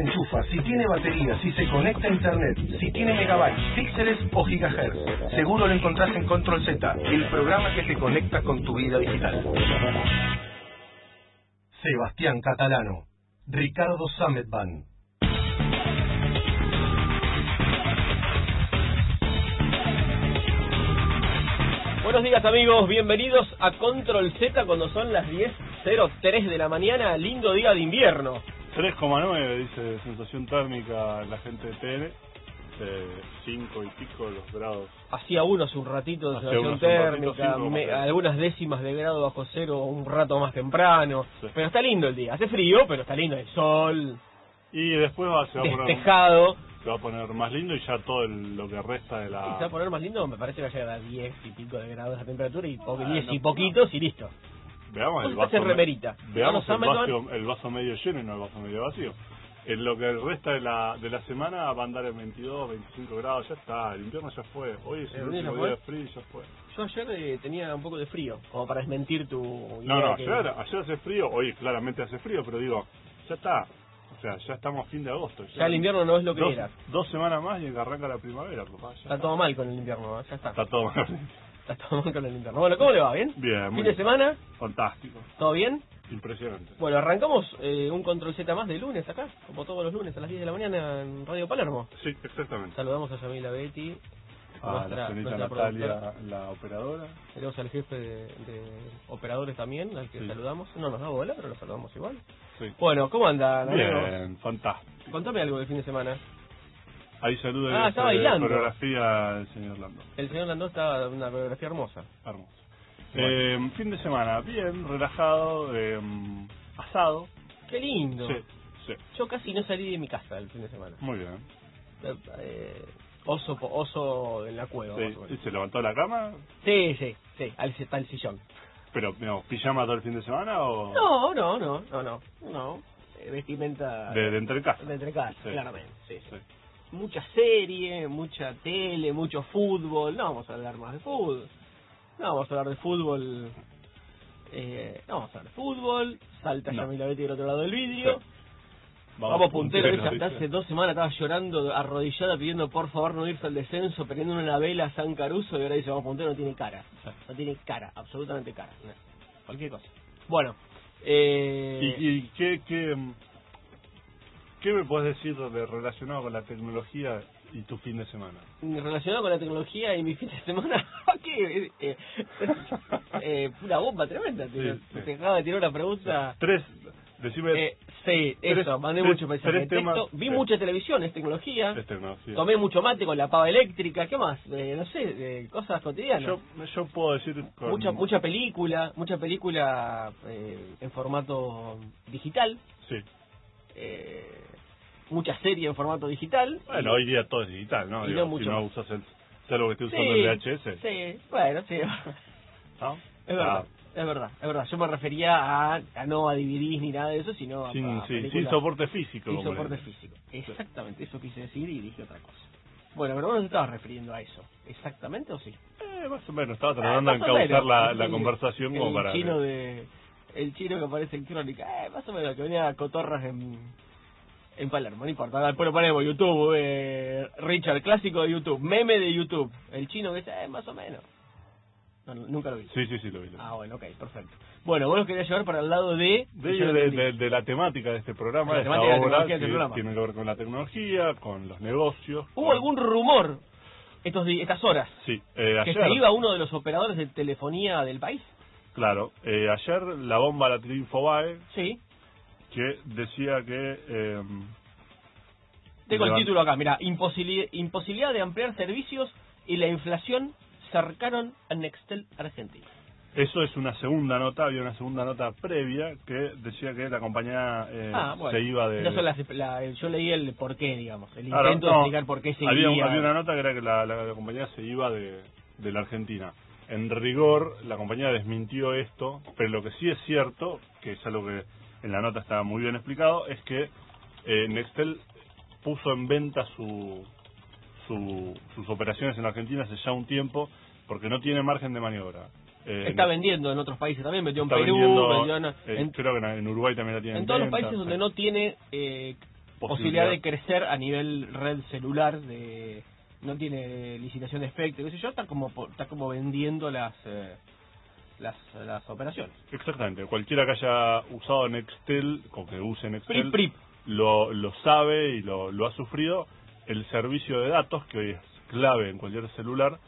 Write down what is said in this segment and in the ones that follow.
enchufa, si tiene batería, si se conecta a internet, si tiene megabytes, píxeles o gigahertz. Seguro lo encontrás en Control Z, el programa que te conecta con tu vida digital. Sebastián Catalano, Ricardo Sametban. Buenos días amigos, bienvenidos a Control Z cuando son las 10.03 de la mañana, lindo día de invierno. 3,9 dice sensación térmica la gente de TN, 5 y pico los grados. Hacía uno hace un ratito de Hacía sensación ratito, térmica, me- algunas décimas de grado bajo cero un rato más temprano, Sí. pero está lindo el día, hace frío, pero está lindo el sol, Y después va, se, va a poner, despejado. se va a poner más lindo y ya todo el- lo que resta de Y se va a la... poner más lindo, me parece que va a llegar a 10 y pico de grados la temperatura y po- Ah, 10 no. y poquitos y listo. Veamos el vaso, remerita. veamos el vaso, el vaso medio lleno y no el vaso medio vacío. En lo que resta de la, de la semana va a andar en 22, 25 grados, ya está, el invierno ya fue. Hoy es ¿El el invierno último ya día de frío, ya fue. Yo ayer eh, tenía un poco de frío, como para desmentir tu No, idea no, que- ayer, ayer hace frío, hoy claramente hace frío, pero digo, ya está. O sea, ya estamos a fin de agosto. Ya el invierno no es lo que dos, era. dos semanas más y arranca la primavera, papá. ya Está todo mal con el invierno, ¿eh? ya está. Está todo mal. Todo mal con el invierno. Bueno, ¿cómo le va? ¿Bien? Bien, muy ¿Fin de bien. semana? Fantástico. ¿Todo bien? Impresionante. Bueno, arrancamos eh, un Control Z más de lunes acá, como todos los lunes a las 10 de la mañana en Radio Palermo. Sí, exactamente. Saludamos a Yamila Betty, A nuestra- la señorita Natalia, productora. la operadora. Tenemos al jefe de, de operadores también, al que Sí. saludamos. No nos da bola, pero lo saludamos igual. Sí. Bueno, ¿cómo anda? Bien, fantástico. Contame algo del fin de semana. Ahí saluda Ah, está bailando. coreografía del señor Lando. El señor Landó está una coreografía hermosa. Hermoso. Bueno. Eh, fin de semana, bien, relajado, eh, asado. ¡Qué lindo! Sí, sí, Yo casi no salí de mi casa el fin de semana. muy bien. Eh, oso po- oso en la cueva. Sí. ¿Se levantó de la cama? Sí, sí, sí, al está el sillón. Pero, digamos, ¿pijama todo el fin de semana o...? No, no, no, no, no, no. Eh, vestimenta De, de entre casa. de entre casa, Sí. claramente, sí. Sí. Mucha serie, mucha tele, mucho fútbol. No vamos a hablar más de fútbol. No vamos a hablar de fútbol. Eh, no vamos a hablar de fútbol. Salta No. Yamila Betty del otro lado del vidrio. Sí. Vamos, puntero, hasta hace dos semanas estaba llorando, arrodillada, pidiendo por favor no irse al descenso, prendiendo una vela a San Caruso y ahora dice, vamos, puntero no tiene cara. No tiene cara, absolutamente cara. No, Cualquier cosa. Bueno, eh, ¿Y, y qué, qué, qué me puedes decir de relacionado con la tecnología y tu fin de semana? relacionado con la tecnología y mi fin de semana, ¿qué? Eh, eh, una bomba tremenda. Te, Sí, te de tirar una pregunta. Tres, decime... Eh, sí, tres- eso, mandé tres- mucho mensaje texto. Vi mucha televisión, es tecnología. es tecnología. Tomé mucho mate con la pava eléctrica, ¿qué más? Eh, no sé, eh, cosas cotidianas. Yo, yo puedo decir con... mucha mucha película, mucha película eh, en formato digital, Sí. eh, mucha serie en formato digital. Bueno, hoy día todo es digital, ¿no? Y Digo, no si mucho no más. usas el... Salvo que esté Sí, usando el VHS. Sí, bueno, sí. ¿no? Es verdad, Ah, es verdad, es verdad. Yo me refería a, a no a DVDs ni nada de eso, sino a, sin, a sí, sin soporte físico. sin soporte físico. Exactamente, eso quise decir y dije otra cosa. Bueno, pero vos no te estabas refiriendo a eso. ¿Exactamente o sí? Eh, más o menos, estaba tratando Eh, de encauzar la, la Sí, conversación como el para... chino de el chino que aparece en Crónica, eh, más o menos, que venía a cotorras en, en Palermo, no importa, después lo ponemos YouTube, eh, Richard, clásico de YouTube, meme de YouTube, el chino que dice, eh, más o menos. No, no, nunca lo vi. Sí, sí, sí, lo vi. lo. Ah, bueno, ok, perfecto. Bueno, vos los querías llevar para el lado de... De, la temática de este programa, la temática de la tecnología que este programa. tiene que ver con la tecnología, con los negocios. ¿Hubo con- algún rumor estos estas horas Sí, eh, que ayer, se iba uno de los operadores de telefonía del país? claro, eh, ayer la bomba la tiró Infobae, Sí. Que decía que... Eh, Tengo el título acá, mira, imposibili- imposibilidad de ampliar servicios y la inflación cercaron a Nextel Argentina. Eso es una segunda nota, había una segunda nota previa que decía que la compañía eh, ah, bueno. se iba de... Esas son las- la- yo leí el por qué, digamos, el intento de no, explicar por qué se había, iba. había una nota que era que la, la- la compañía se iba de, de la Argentina. En rigor, la compañía desmintió esto, pero lo que sí es cierto, que es algo que en la nota estaba muy bien explicado, es que eh, Nextel puso en venta su, su- sus operaciones en Argentina hace ya un tiempo porque no tiene margen de maniobra. Eh, Está vendiendo en otros países también, vendió en está Perú, vendió en, eh, en- creo que en Uruguay también la tiene en todos los países donde sí. no tiene eh, posibilidad de crecer a nivel red celular de no tiene licitación de espectro qué sé yo está como está como vendiendo las eh, las, las operaciones Exactamente, cualquiera que haya usado Nextel, o que use Nextel, Prip, prip. Lo, lo sabe y lo, lo ha sufrido. El servicio de datos, que hoy es clave en cualquier celular,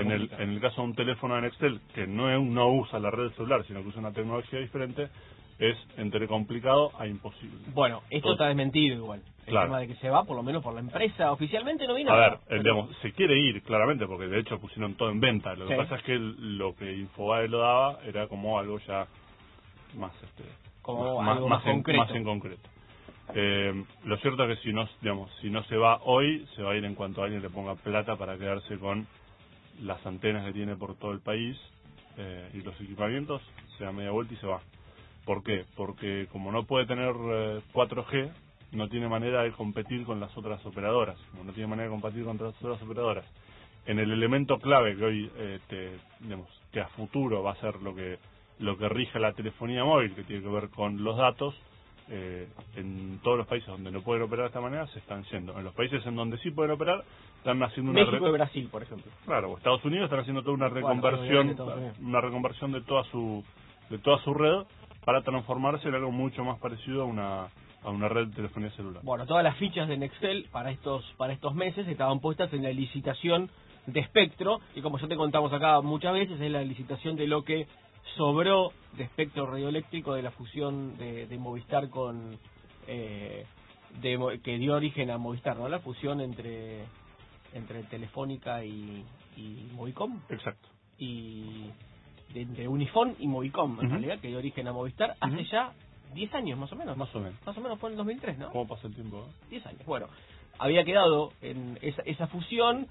en el, en el caso de un teléfono de Nextel, que no, es- no usa la red celular, sino que usa una tecnología diferente, es entre complicado a imposible. bueno esto está desmentido igual el Claro. tema de que se va por lo menos por la empresa oficialmente no vino A ver, pero- digamos, se quiere ir, claramente, porque de hecho pusieron todo en venta. Lo que Sí. pasa es que lo que Infobae lo daba era como algo ya más este Como más, algo más más en, concreto. más en concreto. Eh, lo cierto es que si no, digamos, si no se va hoy, se va a ir en cuanto alguien le ponga plata para quedarse con las antenas que tiene por todo el país eh, y los equipamientos, se da media vuelta y se va. ¿Por qué? Porque como no puede tener eh, 4G, no tiene manera de competir con las otras operadoras. Como no tiene manera de competir contra las otras operadoras, en el elemento clave que hoy, eh, te, digamos, que a futuro va a ser lo que lo que rige la telefonía móvil, que tiene que ver con los datos, eh, en todos los países donde no pueden operar de esta manera se están yendo. En los países en donde sí pueden operar, están haciendo una México y Brasil por ejemplo Claro, o Estados Unidos están haciendo toda una reconversión, una reconversión de toda su de toda su red para transformarse en algo mucho más parecido a una a una red de telefonía celular. Bueno, todas las fichas de Nextel para estos para estos meses estaban puestas en la licitación de espectro y como ya te contamos acá muchas veces es la licitación de lo que sobró de espectro radioeléctrico de la fusión de, de Movistar con eh, de que dio origen a Movistar, ¿no? La fusión entre entre Telefónica y, y Movicom Exacto. y de, entre Unifón y Movicom en realidad que dio origen a Movistar hace ya 10 años más o menos. Más o menos. Más o menos fue en el 2003, ¿no? ¿Cómo pasa el tiempo? eh? 10 años. Bueno, había quedado en esa, esa fusión,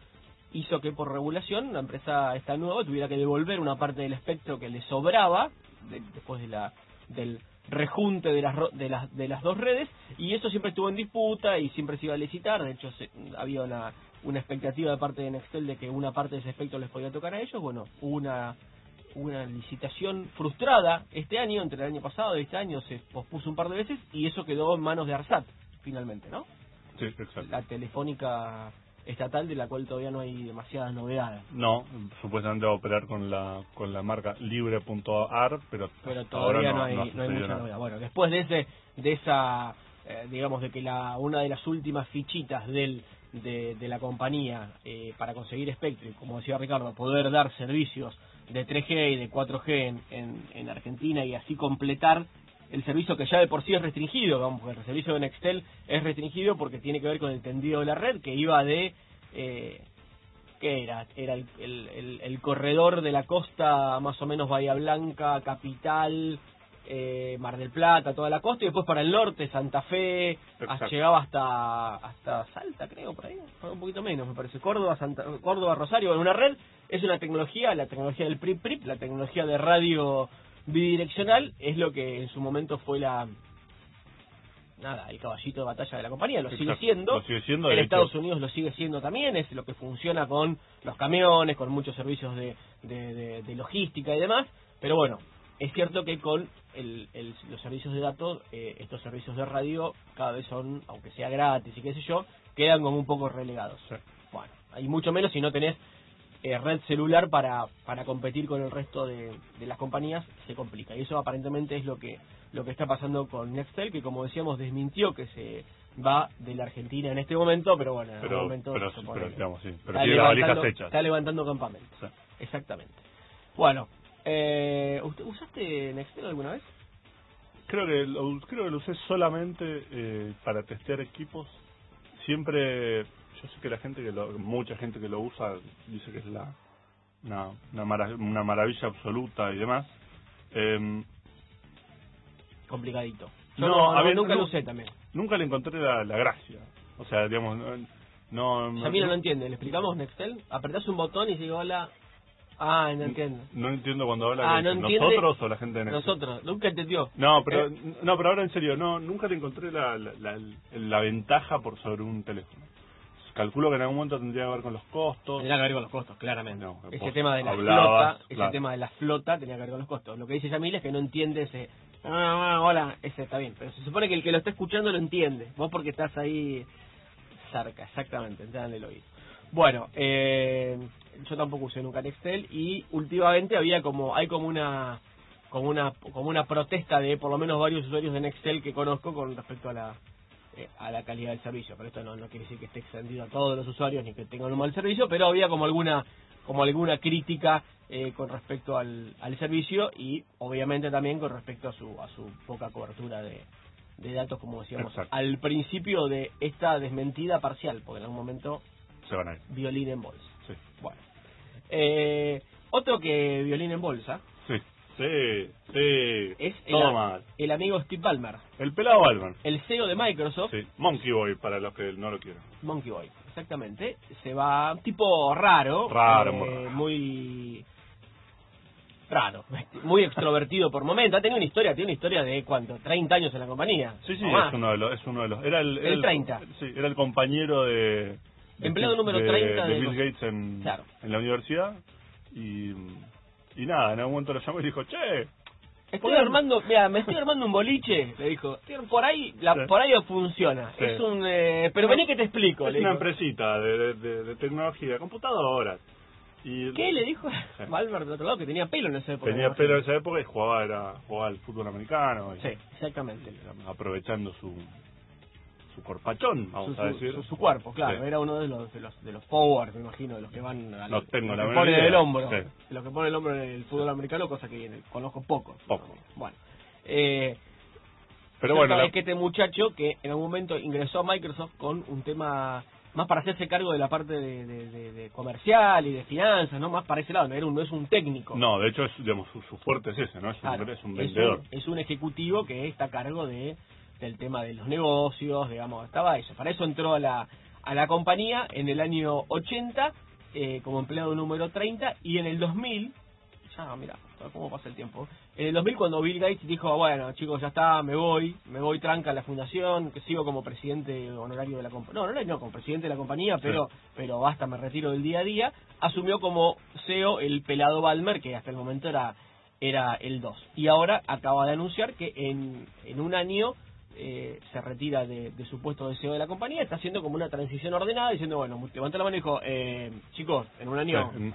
hizo que por regulación la empresa esta nueva tuviera que devolver una parte del espectro que le sobraba de- después de la del rejunte de las de las de las dos redes y eso siempre estuvo en disputa y siempre se iba a licitar de hecho se- había una una expectativa de parte de Nextel de que una parte de ese espectro les podía tocar a ellos bueno hubo una una licitación frustrada este año entre el año pasado y este año se pospuso un par de veces y eso quedó en manos de Arsat finalmente no Sí, exacto. la telefónica estatal de la cual todavía no hay demasiadas novedades. No, supuestamente va a operar con la con la marca libre.ar, pero, Pero ahora todavía no, hay, ha no hay mucha novedad. Bueno, después de ese de esa, eh, digamos, de que la una de las últimas fichitas del de, de la compañía eh, para conseguir Spectrum, como decía Ricardo, poder dar servicios de 3G y de 4G en, en, en Argentina y así completar el servicio que ya de por sí es restringido, vamos, el servicio de Nextel es restringido porque tiene que ver con el tendido de la red que iba de eh, ¿qué era? Era el, el, el- el corredor de la costa, más o menos Bahía Blanca, Capital, eh, Mar del Plata, toda la costa, y después para el norte, Santa Fe, Exacto. llegaba hasta hasta Salta, creo, por ahí, un poquito menos, me parece. Córdoba, Santa, Córdoba, Rosario, bueno, una red es una tecnología, la tecnología del PRIP-PRIP, la tecnología de radio bidireccional, es lo que en su momento fue la nada, el caballito de batalla de la compañía, lo sigue siendo. Lo sigue siendo, En Estados hecho. Unidos lo sigue siendo también, es lo que funciona con los camiones, con muchos servicios de, de, de- de logística y demás. Pero bueno, es cierto que con el, el- los servicios de datos, eh, estos servicios de radio cada vez son, aunque sea gratis y qué sé yo, quedan como un poco relegados. Sí. Bueno, hay mucho menos si no tenés eh, red celular para, para competir con el resto de, de las compañías, se complica. Y eso aparentemente es lo que lo que está pasando con Nextel, que como decíamos desmintió que se va de la Argentina en este momento, pero bueno, en algún Pero, momento pero, se pero, digamos, sí, pero está, levantando, está levantando campamento. Sí. Exactamente. Bueno, eh, ¿usted, ¿usaste Nextel alguna vez? Creo que lo, creo que lo usé solamente eh, para testear equipos. Siempre, yo sé que la gente que lo, mucha gente que lo usa dice que es la una una, una maravilla absoluta y demás. Em, Complicadito. Yo No, no, a no, ver, nunca no- lo usé también. nunca le encontré la, la gracia. O sea, digamos, no, no, Samira no entiende, ¿le explicamos Nextel? Apretás un botón y dice hola. Ah, no entiendo. no entiendo cuando habla Ah, no entiende. nosotros o la gente de Nextel. Nosotros, nunca entendió. No, pero Eh. no, pero ahora en serio, no, nunca le encontré la, la, la, la ventaja por sobre un teléfono. Calculo que en algún momento tendría que ver con los costos. Tenía que ver con los costos, claramente. No, ese tema de la hablabas, flota, ese tema de la flota tenía que ver con los costos. Lo que dice Yamil es que no entiende ese Ah, ah, hola, ese está bien. Pero se supone que el que lo está escuchando lo entiende. Vos porque estás ahí cerca, exactamente, entrando en el oído. Bueno, eh, yo tampoco usé nunca Nextel y últimamente había como, hay como una como una como una protesta de por lo menos varios usuarios de Nextel que conozco con respecto a la eh, a la calidad del servicio pero esto no, no quiere decir que esté extendido a todos los usuarios ni que tengan un mal servicio pero había como alguna como alguna crítica eh, con respecto al, al servicio y obviamente también con respecto a su a su poca cobertura de, de datos como decíamos Exacto. al principio de esta desmentida parcial porque en algún momento Se van a ir. violín en bolsa eh, otro que violín en bolsa Sí. Sí. Sí. es el, amigo Steve Ballmer, El pelado Balman. el CEO de Microsoft, Sí. Monkey Boy, para los que no lo quieran. Monkey Boy, exactamente, se va tipo raro, Raro, eh, muy raro. muy raro, muy extrovertido por momento, ha tenido una historia, tiene una historia de cuánto, 30 años en la compañía. Sí, sí, es uno de los, es uno de los, era el, El el- 30. Sí, era el compañero de Empleado número de- 30 de de Bill Gates en, Claro. en la universidad y, y nada, en algún momento lo llamó y dijo, che, Estoy armando, mira, me estoy armando un boliche, le dijo. "Estoy- Por ahí, la, Sí. por ahí funciona. Sí. Es un, eh, pero vení que te explico. es le una dijo. empresita de, de, de, tecnología, de computadoras. Y ¿Qué le dijo Valver del otro lado? Que tenía pelo en esa época. Tenía pelo en esa época y jugaba, era, jugaba al fútbol americano. Y Sí, exactamente. Aprovechando su, su corpachón, vamos Su, a su- decir. su- su cuerpo, claro. Sí. Era uno de los de los, de los forward, me imagino, de los que van al, No tengo los la que menor ponen idea. el hombro. Sí. De los que ponen el hombro en el fútbol americano, cosa que conozco poco. Poco. Bueno. Eh, Pero bueno, la- es que este muchacho que en algún momento ingresó a Microsoft con un tema más para hacerse cargo de la parte de, de- de- de comercial y de finanzas, ¿no? Más para ese lado, no, era un, no es un técnico. no, de hecho, es, digamos, su, su fuerte es ese, ¿no? Es un, Claro, es un vendedor. es un ejecutivo que está a cargo de del tema de los negocios, digamos, estaba eso. Para eso entró a la, a la compañía en el año 80 eh, como empleado número 30 y en el 2000, ya mira, cómo pasa el tiempo, en el 2000 cuando Bill Gates dijo, bueno chicos, ya está, me voy, me voy tranca a la fundación, que sigo como presidente honorario de la compañía, no, honorario no, como presidente de la compañía, pero pero basta, me retiro del día a día, asumió como CEO el pelado Balmer, que hasta el momento era era el 2. Y ahora acaba de anunciar que en, en un año eh, se retira de, de su puesto de CEO de la compañía, está haciendo como una transición ordenada, diciendo, bueno, levanta la mano y dijo, eh, chicos, en un año... Sí,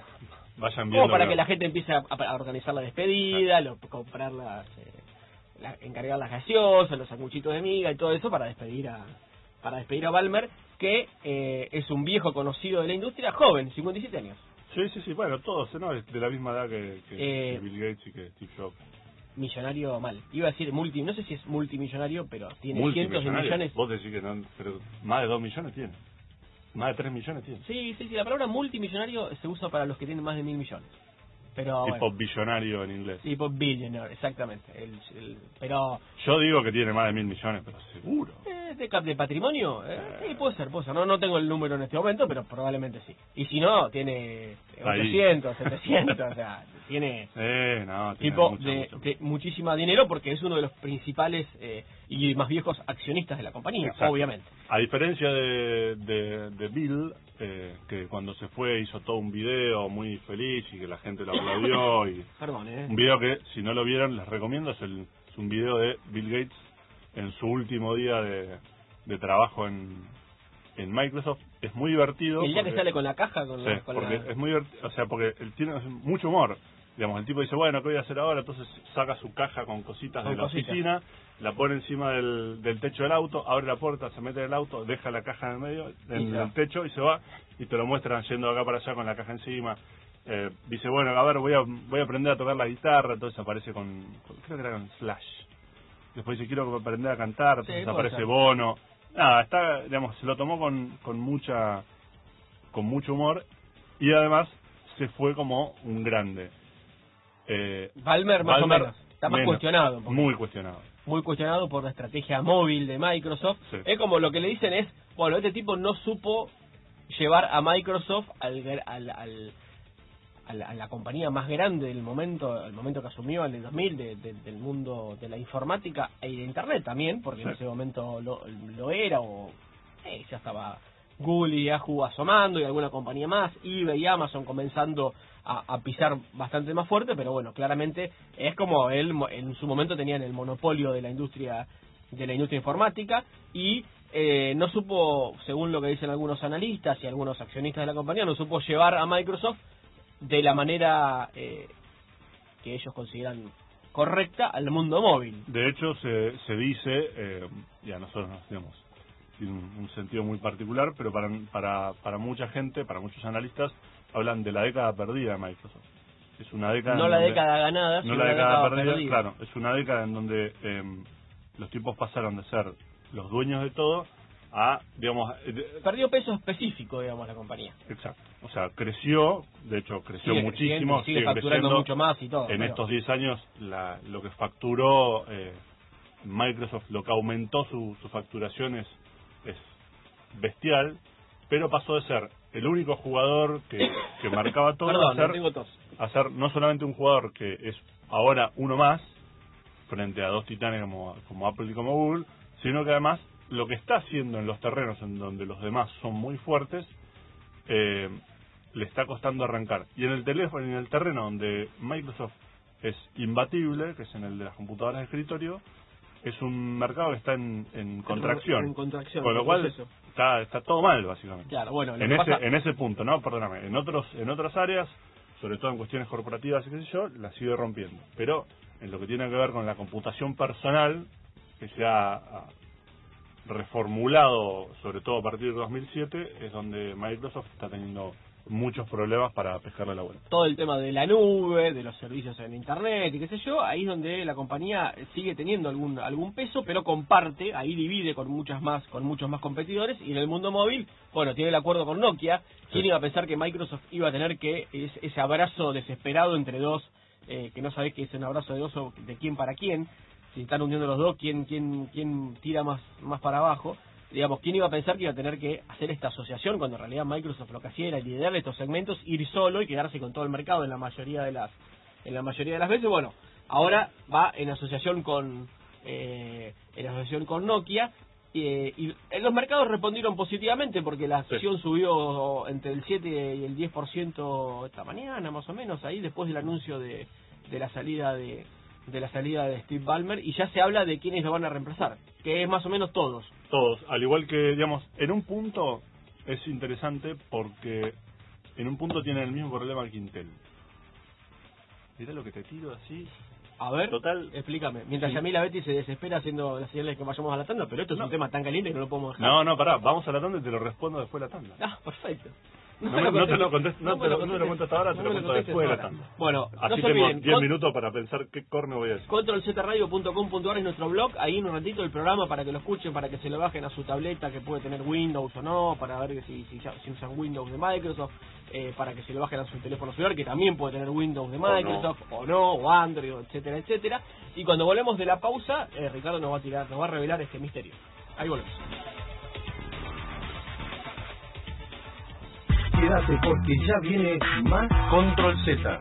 Vayan viendo. Como para que la gente empiece a, a organizar la despedida, lo- comprar las, eh, la- encargar las gaseosas, los sanguchitos de miga y todo eso para despedir a para despedir a Balmer, que eh, es un viejo conocido de la industria, joven, 57 años. Sí, sí, sí, bueno, todos, ¿no? De la misma edad que, que- Eh, que Bill Gates y que Steve Jobs. Millonario mal. Iba a decir multi, no sé si es multimillonario, pero tiene cientos de millones. Vos decís que no, pero más de 2 millones tiene. Más de 3 millones tiene. Sí, sí, sí, la palabra multimillonario se usa para los que tienen más de mil millones. Pero tipo bueno, billonario en inglés. tipo billionaire, exactamente. El, el- pero Yo digo que tiene más de mil millones, pero seguro. Eh, de, de patrimonio, eh, sí, puede ser, puede ser. No, no tengo el número en este momento, pero probablemente sí. Y si no, tiene Ahí. 800, 700, o sea, tiene no, tiene tipo mucho, de, mucho. de muchísima dinero porque es uno de los principales eh, y más viejos accionistas de la compañía, Exacto. obviamente. A diferencia de, de, de Bill, eh, que cuando se fue hizo todo un video muy feliz y que la gente lo aplaudió. y Perdón, ¿eh? Un video que, si no lo vieron, les recomiendo. Es, el, es un video de Bill Gates en su último día de, de trabajo en, en Microsoft. Es muy divertido. El día que sale con la caja, con, Sí, la, con porque la- es muy divertido, o sea, porque él tiene mucho humor. Digamos, el tipo dice, bueno, ¿qué voy a hacer ahora? Entonces saca su caja con cositas Con de la cositas. oficina, la pone encima del, del techo del auto, abre la puerta, se mete en el auto, deja la caja en el medio, en el techo y se va y te lo muestran yendo de acá para allá con la caja encima. Eh, dice, bueno, a ver, voy a, voy a aprender a tocar la guitarra, entonces aparece con, creo que era con Slash. Después dice, quiero aprender a cantar, entonces aparece ser. Bono. Nada, está, digamos, se lo tomó con, con mucha con mucho humor y además se fue como un grande. Eh, Balmer más o menos. Está más menos. cuestionado. Muy cuestionado. muy cuestionado por la estrategia móvil de Microsoft. Sí. Es como lo que le dicen es, bueno, este tipo no supo llevar a Microsoft al, al, al- a, la, a la compañía más grande del momento, el momento que asumió en el 2000 de- de- del mundo de la informática y de Internet también, porque en ese momento lo, lo era o eh, ya estaba Google y Yahoo asomando y alguna compañía más, eBay y Amazon comenzando a, pisar bastante más fuerte, pero bueno, claramente es como él en su momento tenían el monopolio de la industria de la industria informática y eh, no supo, según lo que dicen algunos analistas y algunos accionistas de la compañía, no supo llevar a Microsoft de la manera eh, que ellos consideran correcta al mundo móvil. De hecho, se, se dice, eh, y a nosotros nos digamos, tiene un, sentido muy particular, pero para, para, para mucha gente, para muchos analistas, hablan de la década perdida de Microsoft. Es una década. No la década ganada, no la década, perdida, Claro, es una década en donde eh, los tipos pasaron de ser los dueños de todo a, digamos... Eh, Perdió peso específico, digamos, la compañía. Exacto. O sea, creció, de hecho, creció muchísimo. Sigue, facturando mucho más y todo. En estos 10 años, la, lo que facturó eh, Microsoft, lo que aumentó su, su facturación es, es bestial, pero pasó de ser el único jugador que, que marcaba todo tengo a ser no solamente un jugador que es ahora uno más, frente a dos titanes como, como Apple y como Google, sino que además lo que está haciendo en los terrenos en donde los demás son muy fuertes, eh, le está costando arrancar. Y en el teléfono, en el terreno donde Microsoft es imbatible, que es en el de las computadoras de escritorio, es un mercado que está en, en contracción. En contracción. Con lo cual está, está todo mal, básicamente. Claro, bueno, en ese, en ese punto, ¿no? Perdóname. En otros, en otras áreas, sobre todo en cuestiones corporativas y qué sé yo, la sigue rompiendo. Pero en lo que tiene que ver con la computación personal, que se ha reformulado, sobre todo a partir de 2007, es donde Microsoft está teniendo muchos problemas para pescarle la vuelta. Todo el tema de la nube, de los servicios en Internet y qué sé yo, ahí es donde la compañía sigue teniendo algún algún peso, pero comparte, ahí divide con muchas más con muchos más competidores y en el mundo móvil, bueno, tiene el acuerdo con Nokia. ¿Quién iba a pensar que Microsoft iba a tener que ese abrazo desesperado entre dos eh, que no sabés que es un abrazo de oso de quién para quién, si están hundiendo los dos, quién, quién, quién tira más, más para abajo. Digamos, ¿quién iba a pensar que iba a tener que hacer esta asociación cuando en realidad Microsoft lo que hacía era liderar estos segmentos, ir solo y quedarse con todo el mercado en la mayoría de las en la mayoría de las veces? Bueno, ahora va en asociación con eh, en asociación con Nokia eh, y los mercados respondieron positivamente porque la acción subió entre el 7 y el 10% esta mañana, más o menos, ahí después del anuncio de, de la salida de, de la salida de Steve Ballmer y ya se habla de quiénes lo van a reemplazar, que es más o menos todos. Todos, al igual que, digamos, en un punto es interesante porque en un punto tiene el mismo problema que Intel. Mira lo que te tiro así, a ver, Total, explícame. Mientras sí. Yamila Betty se desespera haciendo las señales que vayamos a la tanda, pero esto es un tema tan caliente que no lo podemos dejar. No, no, pará, vamos a la tanda y te lo respondo después de la tanda. Ah, perfecto. No, no, no te lo contesto, no, te lo, no lo hasta ahora, te lo cuento después. Bueno, Así tengo 10 minutos para pensar qué corno voy a decir. ControlZradio.com.ar es nuestro blog, ahí en un ratito el programa para que lo escuchen, para que se lo bajen a su tableta que puede tener Windows o no, para ver si, si, si usan Windows de Microsoft, eh, para que se lo bajen a su teléfono celular que también puede tener Windows de Microsoft o no, o, no, o Android, etcétera, etcétera. Y cuando volvemos de la pausa, eh, Ricardo nos va a tirar, nos va a revelar este misterio. Ahí volvemos. Quédate porque ya viene más Control Z.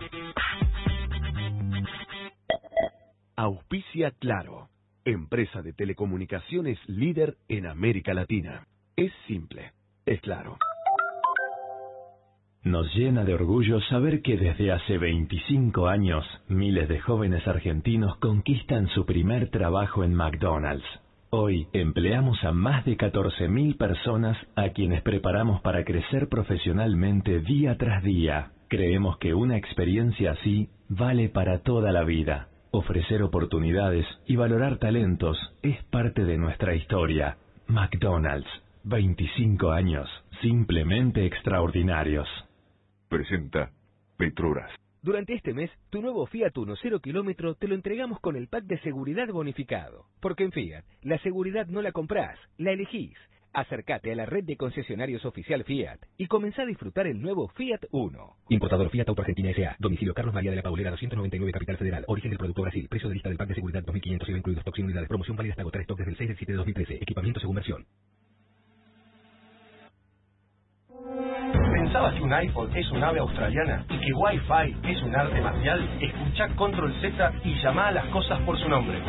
Auspicia Claro, empresa de telecomunicaciones líder en América Latina. Es simple, es claro. Nos llena de orgullo saber que desde hace 25 años miles de jóvenes argentinos conquistan su primer trabajo en McDonald's. Hoy empleamos a más de 14.000 personas a quienes preparamos para crecer profesionalmente día tras día. Creemos que una experiencia así vale para toda la vida. Ofrecer oportunidades y valorar talentos es parte de nuestra historia. McDonald's, 25 años, simplemente extraordinarios. Presenta Petruras. Durante este mes, tu nuevo Fiat Uno 0 kilómetro te lo entregamos con el pack de seguridad bonificado. Porque en Fiat, la seguridad no la comprás, la elegís. Acércate a la red de concesionarios oficial Fiat y comenzá a disfrutar el nuevo Fiat Uno. Importador Fiat Auto Argentina S.A. Domicilio Carlos María de la Paulera 299 Capital Federal. Origen del producto Brasil. Precio de lista del pack de seguridad 2500 IVA incluidos y unidades. Promoción válida hasta agotar stock desde el 6 del 7 de 2013. Equipamiento según versión. pensabas que un iPhone es un ave australiana y que Wi-Fi es un arte marcial, escucha Control Z y llama a las cosas por su nombre.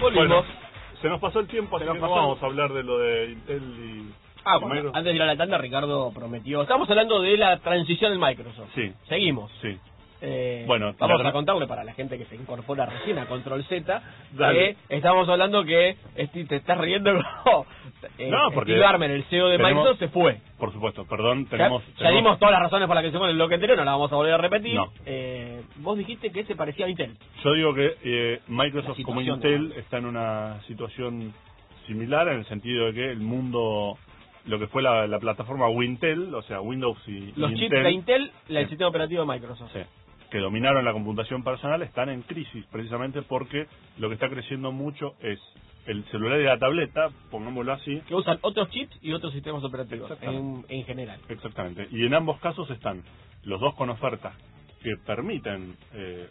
Volvimos. Se nos pasó el tiempo, así que no vamos a hablar de lo de Intel y Ah, bueno, antes de ir a la tanda, Ricardo prometió. Estamos hablando de la transición en Microsoft. Sí, Seguimos. sí. Eh, Bueno, vamos a contarle para la gente que se incorpora recién a Control Z que estamos hablando que esti- te estás riendo eh, No, porque Steve Ballmer, el CEO de tenemos- Microsoft, se fue. Por supuesto, perdón, tenemos... ya, tenemos- dimos todas las razones por las que se fue en el bloque anterior, no la vamos a volver a repetir. No. Eh, vos dijiste que se parecía a Intel. Yo digo que eh, Microsoft como Intel está en una situación similar en el sentido de que el mundo, lo que fue la, la plataforma Wintel, o sea, Windows y Los y chips de Intel, la- el Sí. sistema operativo de Microsoft. Sí, que dominaron la computación personal están en crisis precisamente porque lo que está creciendo mucho es el celular y la tableta, pongámoslo así, Que usan otros chips y otros sistemas operativos en, en general. Exactamente. Y en ambos casos están los dos con ofertas que permiten, eh,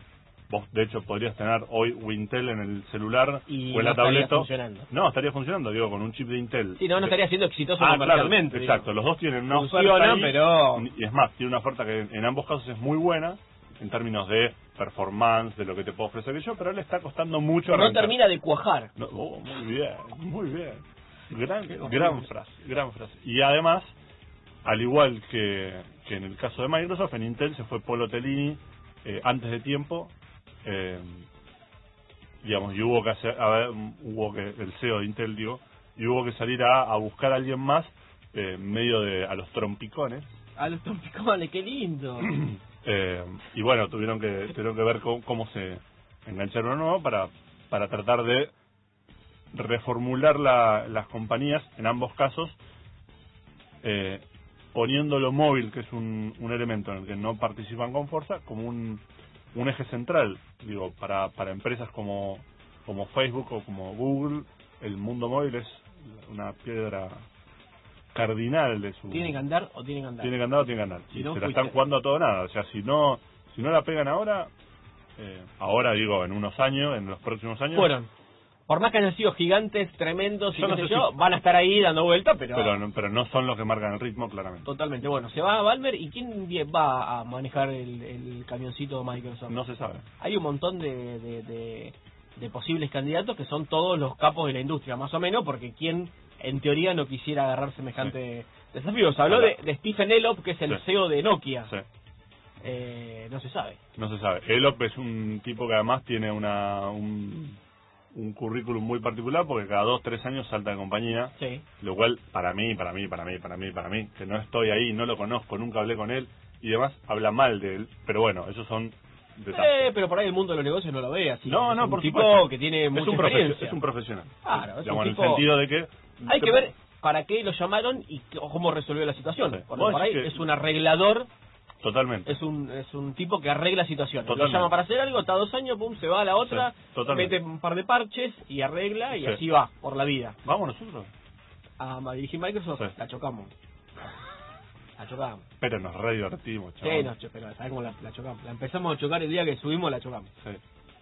vos de hecho podrías tener hoy Wintel en el celular Y o en la no estaría tableta. funcionando. No, estaría funcionando, digo, con un chip de Intel. Sí, no, no estaría siendo exitoso Ah, claro, comercialmente. exacto. Los dos tienen una Funciona, oferta ahí, pero- Y es más, tiene una oferta que en ambos casos es muy buena en términos de performance, de lo que te puedo ofrecer yo, pero le está costando mucho no termina de cuajar. No, oh, muy bien, muy bien. Gran, gran frase, gran frase. Y además, al igual que, que en el caso de Microsoft, en Intel se fue Polo Tellini eh, antes de tiempo. Eh, digamos, y hubo que hacer, a ver, hubo que, el CEO de Intel, digo, y hubo que salir a, a buscar a alguien más, eh, en medio de, a los trompicones. A los trompicones, qué lindo. Eh, y bueno, tuvieron que tuvieron que ver cómo, cómo se engancharon o no para, para tratar de reformular la- las compañías en ambos casos, eh, poniendo lo móvil, que es un, un elemento en el que no participan con fuerza, como un, un eje central. Digo, para, para empresas como, como Facebook o como Google, el mundo móvil es una piedra cardinal de su ¿Tiene que andar o tiene que andar? tiene que andar o tiene que andar. Si y no, se la fuiste. están jugando a todo nada. O sea, si no, si no la pegan ahora, eh, ahora digo, en unos años, en los próximos años. Fueron. Por más que hayan sido gigantes, tremendos y Yo qué no sé sé yo, si- van a estar ahí dando vueltas, pero, Pero, no, pero no son los que marcan el ritmo, claramente. totalmente. Bueno, se va a Balmer y ¿quién va a manejar el, el camioncito de Microsoft? No se sabe. Hay un montón de, de, de- de posibles candidatos que son todos los capos de la industria, más o menos, porque quién en teoría no quisiera agarrar semejante desafío. Se habló de, de Stephen Elop, que es el Sí. CEO de Nokia. Sí, Eh, no se sabe. no se sabe. Elop es un tipo que además tiene una un, un currículum muy particular porque cada dos, tres años salta de compañía. Sí. Lo cual, para mí, para mí, para mí, para mí, para mí, que no estoy ahí, no lo conozco, nunca hablé con él y demás, habla mal de él. Pero bueno, esos son detalles. Eh, pero por ahí el mundo de los negocios no lo ve así. No, Es no, un por tipo supuesto. que tiene es mucha un, experiencia. es un profesional. Claro, es Digamos, un en tipo- el sentido de que... Hay que ver para qué lo llamaron y cómo resolvió la situación. Sí. Por ahí que- es un arreglador, Totalmente. es un es un tipo que arregla situaciones. Lo llama para hacer algo, está dos años, pum, se va a la otra, Sí, mete un par de parches y arregla y Sí. así va por la vida. Vamos nosotros. A ma- dirigir Microsoft, Sí. la chocamos. La chocamos. Pero nos re divertimos, Sí, chaval. no, cho- pero ¿sabes cómo la, la chocamos? La empezamos a chocar el día que subimos, la chocamos. Sí.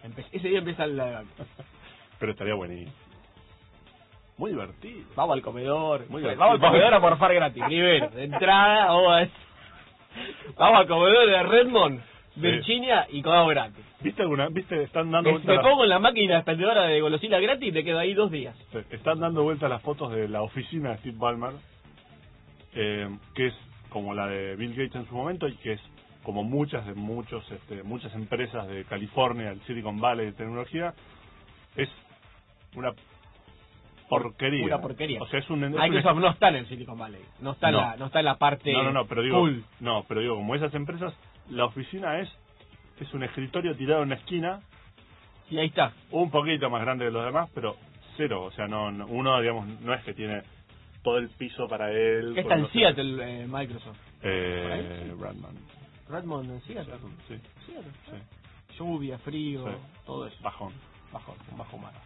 Empe- ese día empieza la... Pero estaría buenísimo. Muy divertido. Vamos al comedor. Muy Sí. Vamos al comedor a morfar gratis. Primero, de entrada, vamos, a- vamos al comedor de Redmond, Virginia y comemos gratis. ¿Viste alguna? ¿Viste? Están dando vueltas me las- pongo en la máquina expendedora de golosina gratis y me quedo ahí dos días. Están dando vueltas las fotos de la oficina de Steve Ballmer, eh, que es como la de Bill Gates en su momento y que es como muchas de muchos este, muchas empresas de California, el Silicon Valley de tecnología, es una porquería. Una porquería. O sea, es un es un- Microsoft no está en Silicon Valley. No está, No. la, no está en la parte No, no, no, pero digo, cool. no, pero digo, como esas empresas, la oficina es es un escritorio tirado en una esquina, Y ahí está. un poquito más grande que los demás, pero cero, o sea, no, no- uno digamos no es que tiene todo el piso para él. ¿Qué está en Seattle, eh, Microsoft? Eh, Radman. Redmond en Seattle. Sí, Seattle. sí, Lluvia, frío, Sí. todo eso. bajón. Bajo, un bajo mano.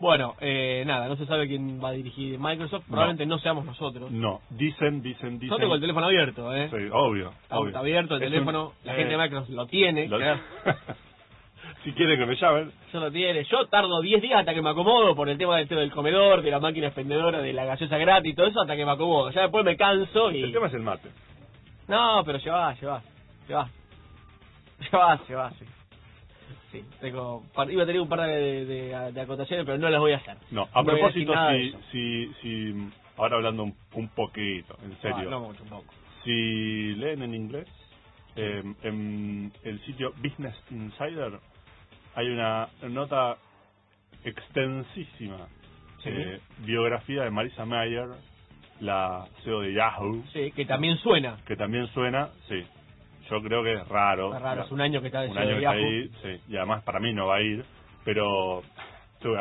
Bueno, eh, nada, no se sabe quién va a dirigir Microsoft. Probablemente no, seamos nosotros. No, dicen, dicen, dicen. Yo tengo el teléfono abierto, ¿eh? Sí, obvio, Está, obvio. está abierto el Es teléfono, un- la eh, gente de Microsoft lo tiene, lo- si quieren que me llamen, yo lo tiene. Yo tardo 10 días hasta que me acomodo por el tema del, del comedor, de la máquina expendedora, de la gaseosa gratis y todo eso, hasta que me acomodo. Ya después me canso y... el tema es el mate. No, pero llevá, llevá, llevá. Llevá, llevá, sí. Sí, tengo, iba a tener un par de, de, de acotaciones, pero no las voy a hacer. No, a No propósito, si, si, si, ahora hablando un, un poquito, en Ah, serio, no mucho, un poco. si leen en inglés, eh, en el sitio Business Insider hay una nota extensísima Sí. eh, biografía de Marisa Mayer, la CEO de Yahoo, Sí, que también suena. que también suena, sí, yo creo que es raro. Es raro, es un año que está de un año que está ahí, sí, y además para mí no va a ir, pero estuve,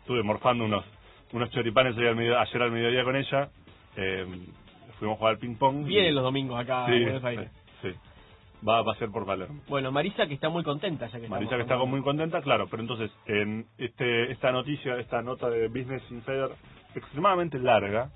estuve morfando unos unos choripanes hoy al medio- ayer al mediodía con ella, eh, fuimos a jugar al ping pong. y- Vienen los domingos acá sí, a Buenos Aires. sí, sí. va a pasear por Palermo. Bueno, Marisa que está muy contenta ya que Marisa que está muy contenta, claro, pero entonces en este esta noticia, esta nota de Business Insider extremadamente larga,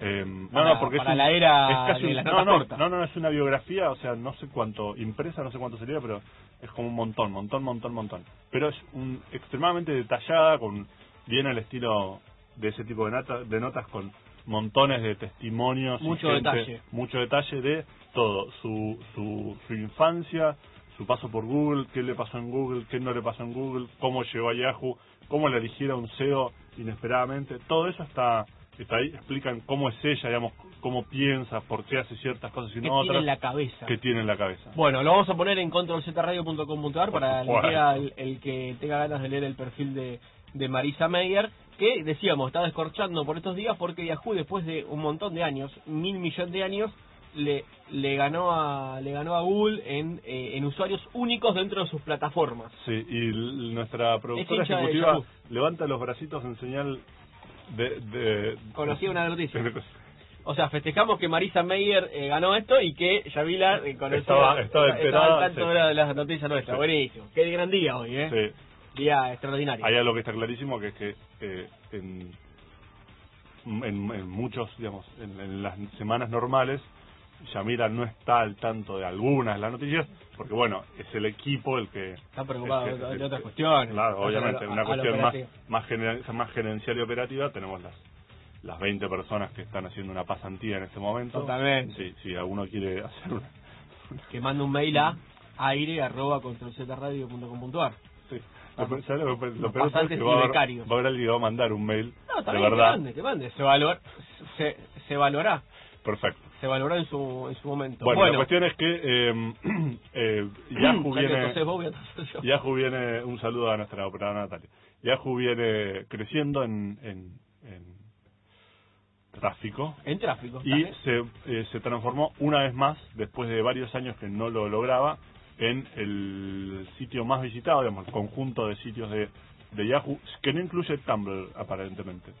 eh, no, Para- no, porque para es un- la era es casi de un- las no, no, cortas. no, no, es una biografía, o sea, no sé cuánto impresa, no sé cuánto sería, pero es como un montón, montón, montón, montón. Pero es un extremadamente detallada, con bien al estilo de ese tipo de, nota- de notas, con montones de testimonios, Mucho gente- detalle. mucho detalle de todo, su, su, su infancia, su paso por Google, qué le pasó en Google, qué no le pasó en Google, cómo llegó a Yahoo, cómo le eligiera un CEO inesperadamente, todo eso está, está ahí, explican cómo es ella, digamos, cómo piensa, por qué hace ciertas cosas y que no tiene otras, en la cabeza. que tiene en la cabeza. Bueno, lo vamos a poner en controlzradio.com.ar para el, que, el, el que tenga ganas de leer el perfil de, de Marisa Meyer, que decíamos, está descorchando por estos días porque Yahoo después de un montón de años, mil millones de años, le, le ganó a le ganó a Google en, eh, en usuarios únicos dentro de sus plataformas. Sí, y nuestra productora ejecutiva levanta los bracitos en señal de... de Conocía una noticia. O sea, festejamos que Marisa Meyer eh, ganó esto y que Yavila eh, conocía- Estaba- estaba enterada, al tanto sí. de la- de las noticias nuestras. Sí. Buenísimo. Qué gran día hoy, ¿eh? sí. Día extraordinario. Hay algo que está clarísimo, que es que eh, en, en, en muchos, digamos, en, en las semanas normales, Yamira no está al tanto de algunas de las noticias, porque bueno, es el equipo el que... Está preocupado el que- de, de otras cuestiones. Claro, obviamente, a- una a cuestión más, más, gener- más gerencial y operativa, tenemos las las 20 personas que están haciendo una pasantía en este momento. Totalmente. Sí, si alguno quiere hacer una... Que manda un mail a aire arroba controlzradio.com.ar. Sí. Lo, pe- ¿sabes lo, pe- lo peor es que va a, haber, va a haber alguien que va a mandar un mail No, de también que verdad. mande, que mande. Se, valor, se, se valorará. Perfecto. Se valorará en su, en su momento. Bueno, la cuestión es que eh, eh, Yahoo viene... Yahoo un saludo a nuestra operadora Natalia. Yahoo viene creciendo en, en, en tráfico En tráfico. y se, eh, se transformó una vez más, después de varios años que no lo lograba, en el sitio más visitado, digamos, el conjunto de sitios de, de Yahoo, que no incluye Tumblr aparentemente.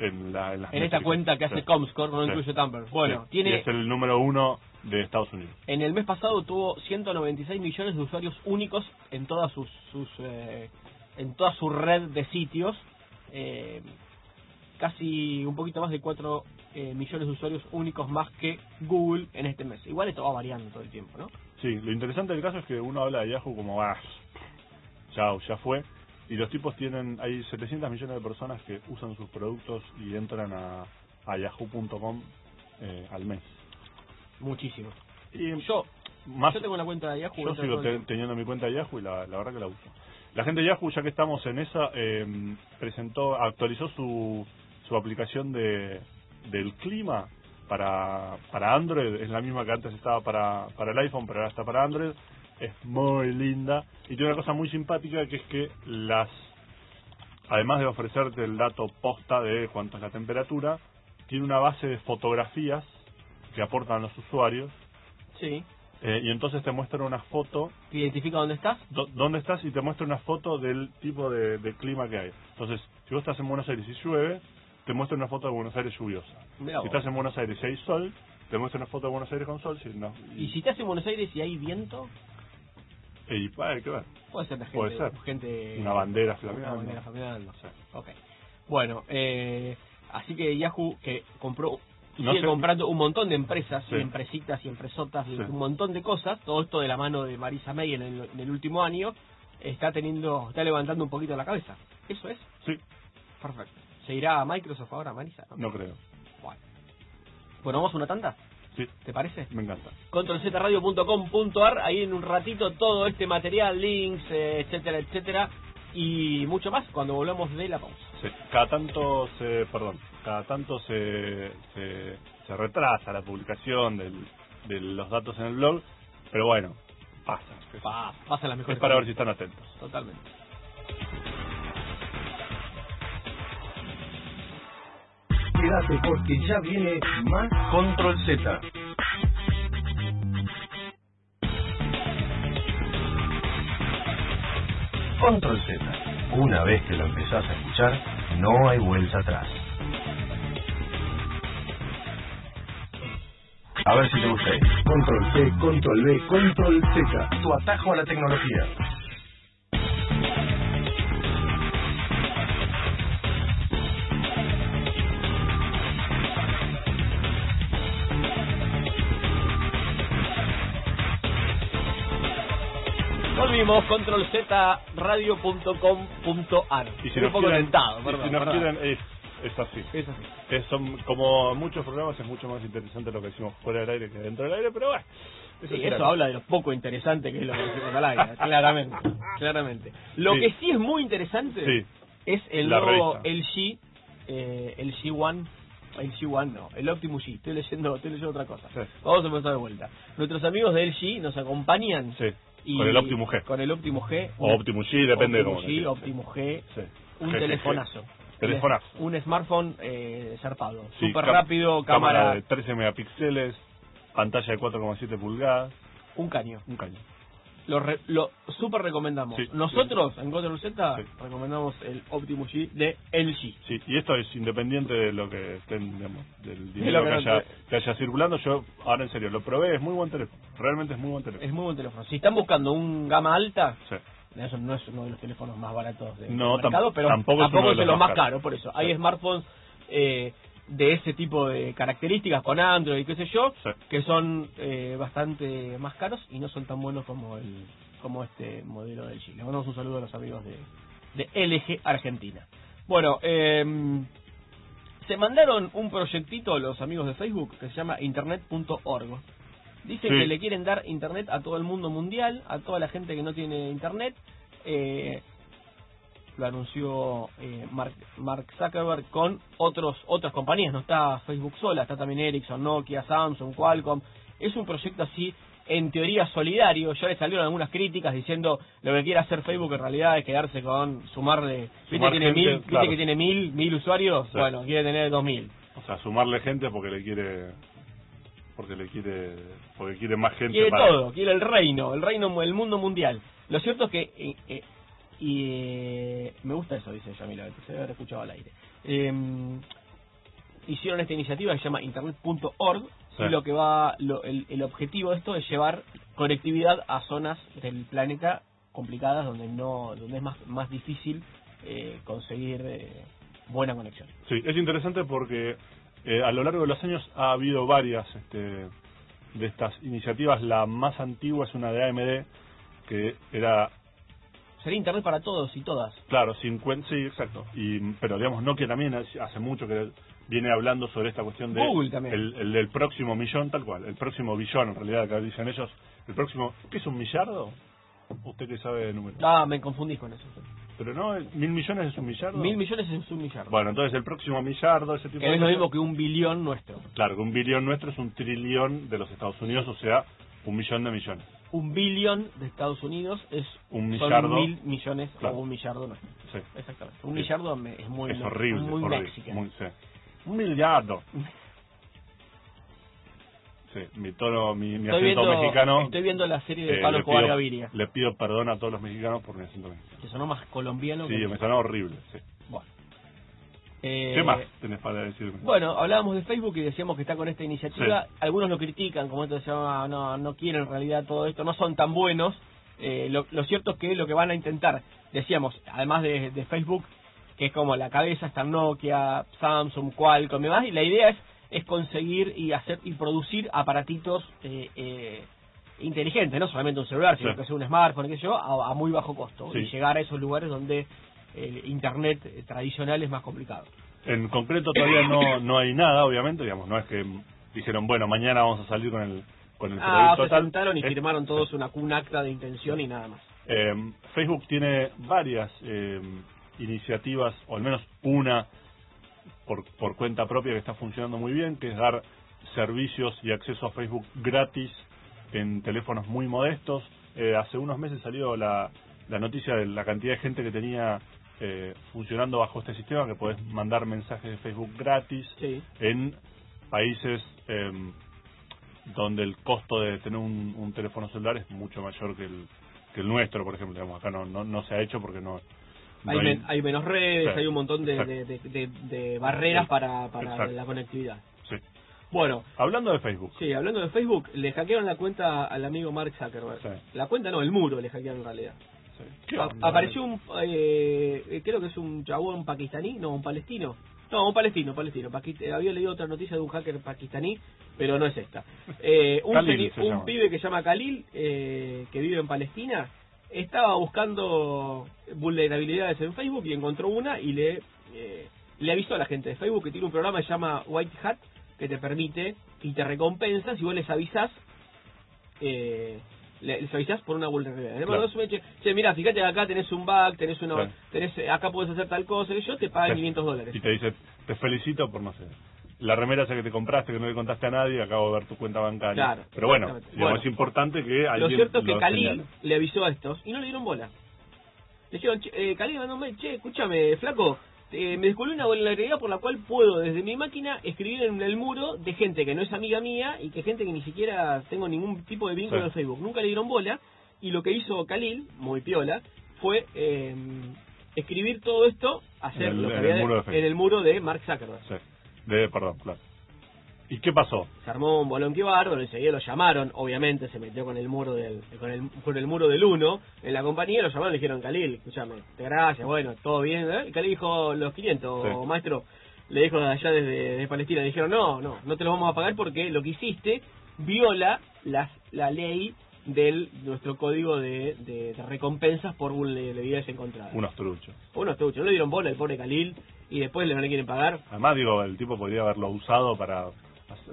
En, la, en, las En esta cuenta que Sí. hace Comscore, no Sí. incluye Tumblr. Bueno, Sí. tiene Y es el número uno de Estados Unidos. En el mes pasado tuvo 196 millones de usuarios únicos en todas sus, sus eh, en toda su red de sitios. Eh, casi un poquito más de 4 eh, millones de usuarios únicos más que Google en este mes. Igual esto va variando todo el tiempo, ¿no? Sí, lo interesante del caso es que uno habla de Yahoo como, ah, chao, ya fue. Y los tipos tienen, hay 700 millones de personas que usan sus productos y entran a, a yahoo.com eh, al mes. Muchísimo. Y Yo, más, yo tengo una cuenta de Yahoo. yo sigo te- teniendo mi cuenta de Yahoo y la, la verdad que la uso. La gente de Yahoo, ya que estamos en esa, eh, presentó, actualizó su, su aplicación de del clima para, para Android. Es la misma que antes estaba para, para el iPhone, pero ahora está para Android. Es muy linda y tiene una cosa muy simpática que es que las, además de ofrecerte el dato posta de cuánto es la temperatura, tiene una base de fotografías que aportan los usuarios Sí. eh, y entonces te muestra una foto, ¿Te identifica dónde estás? do- dónde estás y te muestra una foto del tipo de, de clima que hay. Entonces, si vos estás en Buenos Aires y llueve, te muestra una foto de Buenos Aires lluviosa. Si estás en Buenos Aires y hay sol, te muestra una foto de Buenos Aires con sol. Si no, Y si estás en Buenos Aires y hay viento, y, hay que ver. puede ser de gente. Puede ser. gente Una bandera Una flameando. bandera flameando. Sí. Ok. Bueno, eh, así que Yahoo, que compró, No sigue sé- comprando un montón de empresas, Sí. y empresitas y empresotas, y un montón de cosas, todo esto de la mano de Marisa May en el, en el último año, está teniendo, está levantando un poquito la cabeza. Eso es Sí, perfecto. ¿Se irá a Microsoft ahora, Marisa? no creo. Bueno. Bueno, vamos a una tanda. Sí, ¿Te parece? me encanta. controlzradio.com.ar, ahí en un ratito todo este material, links, eh, etcétera, etcétera, y mucho más cuando volvamos de la pausa. Sí, cada tanto se, perdón, cada tanto se, se, se retrasa la publicación del, de los datos en el blog, pero bueno, pasa. Es, Pa, pasan las mejores es para ver si están atentos. Totalmente. Quédate porque ya viene más Control Z. Control Z. Una vez que lo empezás a escuchar, no hay vuelta atrás. A ver si te gusta. Control C, Control B, Control Z. Tu atajo a la tecnología. Volvimos, controlzradio.com.ar. Y si Estoy un nos poco quieren, tentado, perdón, si nos perdón. quieren es, es así. Es así. Es, son, como muchos programas es mucho más interesante lo que decimos fuera del aire que dentro del aire, pero bueno. Sí, será. eso habla de lo poco interesante que es lo que decimos al aire, claramente, claramente. Lo Sí. que sí es muy interesante Sí. es el La nuevo. LG, eh, el G1, el G1 no, el Optimus G, estoy leyendo, estoy leyendo otra cosa. Sí. Vamos a empezar de vuelta. Nuestros amigos de LG nos acompañan Sí, y- con el Optimus G. Con el Optimus G. O Optimus G, depende de Optimus cómo G, le Optimus G, Sí. un GGG. telefonazo. Telefonazo. Un smartphone eh, zarpado, Sí, súper rápido, cámara, de 13 megapíxeles, pantalla de 4,7 pulgadas, un caño. un caño. Lo, re- lo super recomendamos. Sí, Nosotros en Control Z Sí. recomendamos el Optimus G de LG. Sí, y esto es independiente de lo que estén, digamos, del lo dinero que que, haya, que haya circulando. Yo, ahora en serio, lo probé, es muy buen teléfono. Realmente es muy buen teléfono. Es muy buen teléfono. Si están buscando un gama alta, eso no es uno de los teléfonos más baratos del No, mercado, pero tampoco es uno de es de los más caros. Por eso, hay smartphones eh, de ese tipo de características con Android y qué sé yo, Sí. que son eh, bastante más caros y no son tan buenos como el como este modelo del G. Le mandamos un saludo a los amigos de, de LG Argentina. Bueno, eh, se mandaron un proyectito los amigos de Facebook que se llama internet.org. Dicen Sí. que le quieren dar internet a todo el mundo mundial, a toda la gente que no tiene internet. Eh, lo anunció eh, Mark, Mark Zuckerberg con otros otras compañías. No está Facebook sola, está también Ericsson, Nokia, Samsung, Qualcomm. Es un proyecto así, en teoría solidario. Ya le salieron algunas críticas diciendo lo que quiere hacer Facebook en realidad es quedarse con sumarle. ¿Viste, que tiene gente, mil, ¿viste claro. que tiene mil, mil usuarios? Sí. Bueno, quiere tener dos mil. O sea, sumarle gente porque le quiere porque le quiere porque quiere más gente quiere para todo, quiere el reino, el reino, el mundo mundial. Lo cierto es que, eh, eh, y eh, me gusta eso, dice Yamila, que se debe haber escuchado al aire. Eh, hicieron esta iniciativa que se llama internet.org Sí. y lo que va, lo- el, el objetivo de esto es llevar conectividad a zonas del planeta complicadas donde no, donde es más, más difícil eh, conseguir eh, buena conexión. Sí, es interesante porque eh, a lo largo de los años ha habido varias este, de estas iniciativas. La más antigua es una de AMD que era Sería internet para todos y todas. Claro, 50, sí, exacto. Y, pero digamos, Nokia también hace mucho que viene hablando sobre esta cuestión de Google también. El, el del próximo millón, tal cual, el próximo billón en realidad, que dicen ellos, el próximo, ¿qué es un millardo? Usted que sabe de números. Ah, me confundís con eso. Pero no, mil millones es un millardo. Mil millones es un millardo. Bueno, entonces el próximo millardo, ese tipo que de es lo mismo que un billón nuestro. Claro, que un billón nuestro es un trillón de los Estados Unidos, o sea, un millón de millones. Un billón de Estados Unidos es Un son millardo. mil millones Claro. o un millardo nuestro. Sí. Exactamente. Un Sí. millardo me- es muy es horrible, muy horrible. mexican. muy- sí. Un millardo. Sí, mi tono, mi, mi acento viendo, mejicano. estoy viendo la serie de eh, Pablo le Escobar pido- Gaviria, Le pido perdón a todos los mexicanos por mi acento mexicano. que sonó más colombiano Sí, que me sonaba horrible. Sí. Eh, ¿Qué más tenés para decirme? Bueno, hablábamos de Facebook y decíamos que está con esta iniciativa. Algunos lo critican, como esto se llama, no, no quieren en realidad todo esto, no son tan buenos. Eh, lo, lo cierto es que lo que van a intentar, decíamos, además de, de Facebook, que es como la cabeza, está Nokia, Samsung, Qualcomm y demás, y la idea es, es conseguir y hacer y producir aparatitos eh, eh, inteligentes, no solamente un celular, sino Sí. que sea un smartphone, qué sé yo, a, a muy bajo costo, Sí. y llegar a esos lugares donde el internet eh, tradicional es más complicado. En concreto todavía no, no hay nada, obviamente, digamos, no es que dijeron, bueno, mañana vamos a salir con el, con el Ah, se sentaron y Es- firmaron todos una, un acta de intención y nada más. Eh, Facebook tiene varias eh, iniciativas, o al menos una por, por cuenta propia que está funcionando muy bien, que es dar servicios y acceso a Facebook gratis en teléfonos muy modestos. Eh, hace unos meses salió la, la noticia de la cantidad de gente que tenía eh, funcionando bajo este sistema, que podés mandar mensajes de Facebook gratis Sí. en países eh, donde el costo de tener un, un teléfono celular es mucho mayor que el, que el nuestro, por ejemplo. Digamos, acá no, no, no se ha hecho porque no, no Hay, men- hay menos redes, Sí, hay un montón de, de, de- de- de barreras Sí, para, para exacto. la conectividad. Sí. Bueno, Hablando de Facebook, sí, hablando de Facebook, le hackearon la cuenta al amigo Mark Zuckerberg. La cuenta no, el muro le hackearon en realidad. Apareció un, eh, eh, creo que es un chabón pakistaní, no, un palestino. No, un palestino, palestino. Paqui- eh, había leído otra noticia de un hacker pakistaní, pero no es esta. Eh, un Khalil pibe que se llama Khalil, eh, que vive en Palestina, estaba buscando vulnerabilidades en Facebook y encontró una y le, eh, le avisó a la gente de Facebook que tiene un programa que se llama White Hat que te permite y te recompensa si vos les avisás eh, le- les avisás por una vulnerabilidad. Le Claro. su che, che, mira, fíjate que acá tenés un bug, tenés una, Claro. tenés, eh, acá puedes hacer tal cosa, y yo te pagan Sí. 500 dólares. Y te dice, te felicito por, no sé, la remera esa que te compraste que no le contaste a nadie, acabo de ver tu cuenta bancaria. Claro, Pero bueno, Bueno. es importante que alguien Lo cierto es que lo Khalil le avisó a estos y no le dieron bola. Le dijeron, che, eh, Khalil mandó un mail, che, escúchame, flaco, eh, me descubrí una vulnerabilidad por la cual puedo desde mi máquina escribir en el muro de gente que no es amiga mía y que gente que ni siquiera tengo ningún tipo de vínculo Sí. en Facebook. Nunca le dieron bola y lo que hizo Khalil, muy piola, fue eh, escribir todo esto, hacer En en el muro de Mark Zuckerberg. Sí. De, perdón, claro. ¿Y qué pasó? se armó un bolón que bárbaro, enseguida lo llamaron, obviamente se metió con el muro del con el, con el muro del uno en la compañía, lo llamaron y le dijeron, Khalil, escúchame, te gracias, bueno, todo bien, ¿eh? Y Khalil dijo los 500, Sí. maestro, le dijo allá desde de Palestina, le dijeron, no, no, no te lo vamos a pagar porque lo que hiciste viola las, la ley del nuestro código de, de, de recompensas por vulnerabilidades encontradas. Unos truchos. Uno estuvo, no le dieron bola al pobre Khalil y después le no le quieren pagar Además, digo, el tipo podría haberlo usado para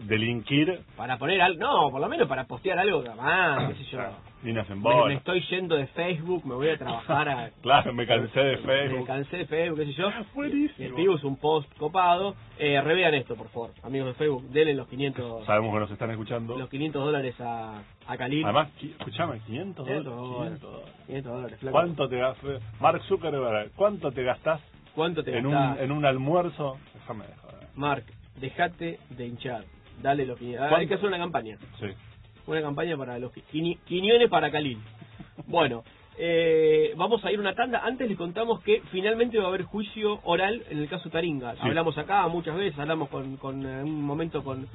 delinquir. para poner algo, no, por lo menos para postear algo más, qué sé yo. Líneas en Me, me estoy yendo de Facebook, me voy a trabajar a... Claro, me cansé de Me Facebook. cansé de Facebook, qué sé yo. Buenísimo. Y el pibe un post copado. Eh, revean esto, por favor, amigos de Facebook. Denle los 500, Sabemos que nos están escuchando. los 500 dólares a, a Khalil. Además, escuchame, 500 500 dólares. dólares. 500 dólares. 500 dólares, flaco. ¿Cuánto te gastas? Mark Zuckerberg, ¿cuánto te gastás ¿Cuánto te en un, en un almuerzo? Déjame de joder. Mark, dejate de hinchar. Dale los 500. ¿Cuánto? hay que hacer una campaña. Sí. Una campaña para los qui- quini- quiniones para Khalil. Bueno, eh, vamos a ir una tanda. Antes les contamos que finalmente va a haber juicio oral en el caso Taringa. Sí. Hablamos acá muchas veces, hablamos con, con eh, un momento con